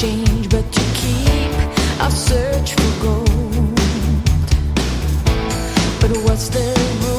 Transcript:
change, but to keep our search for gold. But what's the